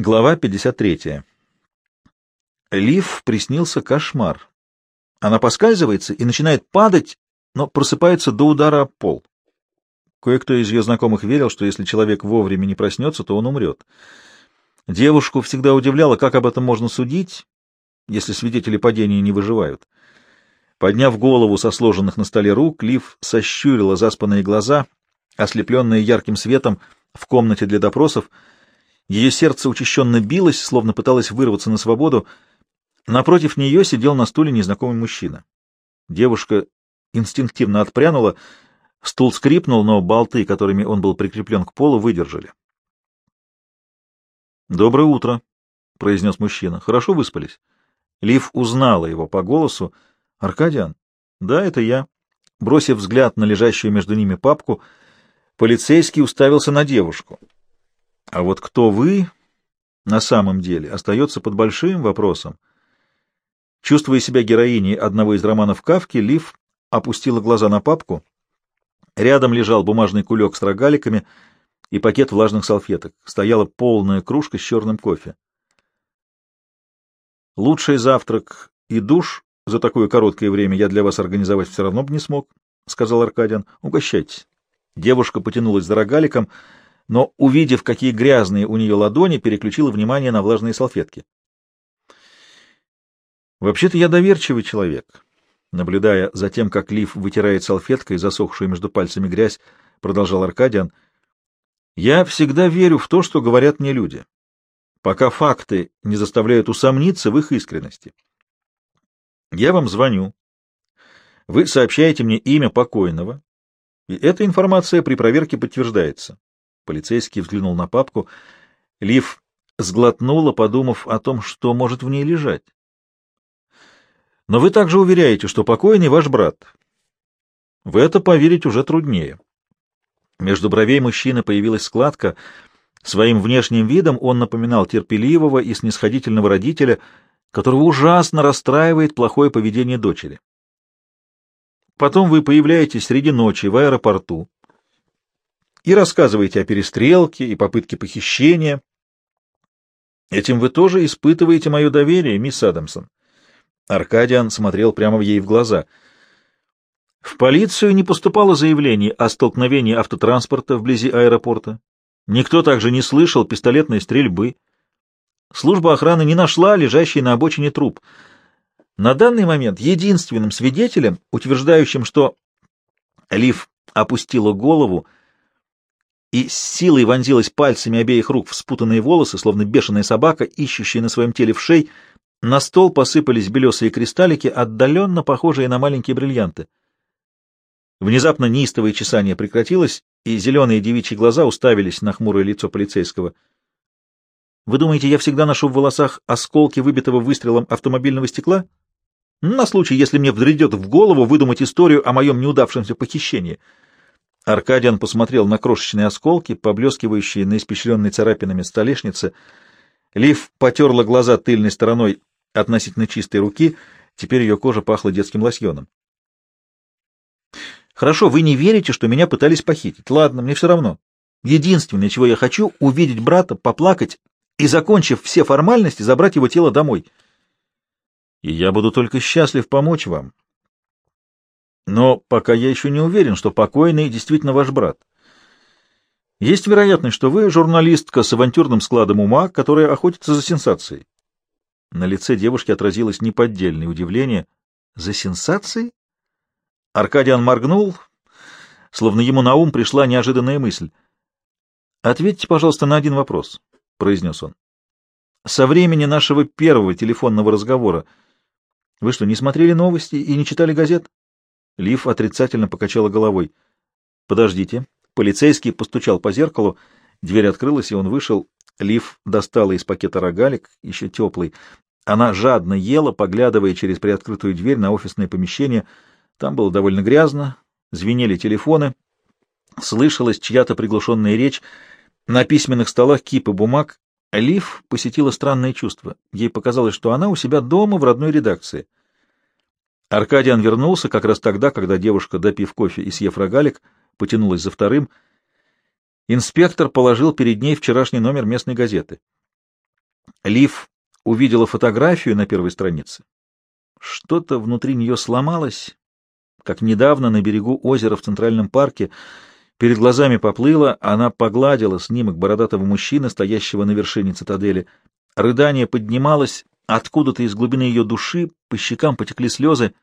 Глава 53. Лив приснился кошмар. Она поскальзывается и начинает падать, но просыпается до удара об пол. Кое-кто из ее знакомых верил, что если человек вовремя не проснется, то он умрет. Девушку всегда удивляло, как об этом можно судить, если свидетели падения не выживают. Подняв голову со сложенных на столе рук, Лив сощурила заспанные глаза, ослепленные ярким светом в комнате для допросов — ее сердце учащенно билось, словно пыталось вырваться на свободу. Напротив нее сидел на стуле незнакомый мужчина. Девушка инстинктивно отпрянула, стул скрипнул, но болты, которыми он был прикреплен к полу, выдержали. «Доброе утро», — произнес мужчина. «Хорошо выспались?» Лив узнала его по голосу. «Аркадиан?» «Да, это я». Бросив взгляд на лежащую между ними папку, полицейский уставился на девушку. А вот кто вы на самом деле остается под большим вопросом. Чувствуя себя героиней одного из романов Кавки, Лив опустила глаза на папку. Рядом лежал бумажный кулек с рогаликами и пакет влажных салфеток. Стояла полная кружка с черным кофе. Лучший завтрак и душ за такое короткое время я для вас организовать все равно бы не смог, — сказал Аркадиан. — Угощайтесь. Девушка потянулась за рогаликом — но, увидев, какие грязные у нее ладони, переключила внимание на влажные салфетки. «Вообще-то я доверчивый человек», — наблюдая за тем, как Лив вытирает салфеткой засохшую между пальцами грязь, продолжал Аркадиан. «Я всегда верю в то, что говорят мне люди, пока факты не заставляют усомниться в их искренности. Я вам звоню. Вы сообщаете мне имя покойного, и эта информация при проверке подтверждается. Полицейский взглянул на папку. Лив сглотнула, подумав о том, что может в ней лежать. Но вы также уверяете, что покойный ваш брат. В это поверить уже труднее. Между бровей мужчины появилась складка. Своим внешним видом он напоминал терпеливого и снисходительного родителя, которого ужасно расстраивает плохое поведение дочери. Потом вы появляетесь среди ночи в аэропорту, и рассказываете о перестрелке и попытке похищения. Этим вы тоже испытываете мое доверие, мисс Адамсон. Аркадиан смотрел прямо ей в глаза. В полицию не поступало заявлений о столкновении автотранспорта вблизи аэропорта. Никто также не слышал пистолетной стрельбы. Служба охраны не нашла лежащий на обочине труп. На данный момент единственным свидетелем, утверждающим, что Лив опустила голову, и с силой вонзилась пальцами обеих рук в спутанные волосы, словно бешеная собака, ищущая на своем теле вшей. На стол посыпались белесые кристаллики, отдаленно похожие на маленькие бриллианты. Внезапно неистовое чесание прекратилось, и зеленые девичьи глаза уставились на хмурое лицо полицейского. «Вы думаете, я всегда ношу в волосах осколки выбитого выстрелом автомобильного стекла? На случай, если мне вдредет в голову выдумать историю о моем неудавшемся похищении». Аркадиан посмотрел на крошечные осколки, поблескивающие на испещренной царапинами столешнице. Лив потерла глаза тыльной стороной относительно чистой руки, теперь ее кожа пахла детским лосьоном. «Хорошо, вы не верите, что меня пытались похитить. Ладно, мне все равно. Единственное, чего я хочу, — увидеть брата, поплакать и, закончив все формальности, забрать его тело домой. И я буду только счастлив помочь вам, но пока я еще не уверен, что покойный действительно ваш брат. Есть вероятность, что вы журналистка с авантюрным складом ума, которая охотится за сенсацией. На лице девушки отразилось неподдельное удивление. За сенсацией? Аркадиан моргнул, словно ему на ум пришла неожиданная мысль. «Ответьте, пожалуйста, на один вопрос», — произнес он. «Со времени нашего первого телефонного разговора вы что, не смотрели новости и не читали газет?» Лив отрицательно покачала головой. «Подождите». Полицейский постучал по зеркалу, дверь открылась, и он вышел. Лив достала из пакета рогалик, еще теплый. Она жадно ела, поглядывая через приоткрытую дверь на офисное помещение. Там было довольно грязно, звенели телефоны, слышалась чья-то приглушенная речь. На письменных столах кипы бумаг. Лив посетила странное чувство. Ей показалось, что она у себя дома в родной редакции. Аркадиан вернулся как раз тогда, когда девушка, допив кофе и съев рогалик, потянулась за вторым. Инспектор положил перед ней вчерашний номер местной газеты. Лив увидела фотографию на первой странице. Что-то внутри нее сломалось, как недавно на берегу озера в Центральном парке. Перед глазами поплыло, она погладила снимок бородатого мужчины, стоящего на вершине цитадели. Рыдание поднималось, откуда-то из глубины ее души по щекам потекли слезы.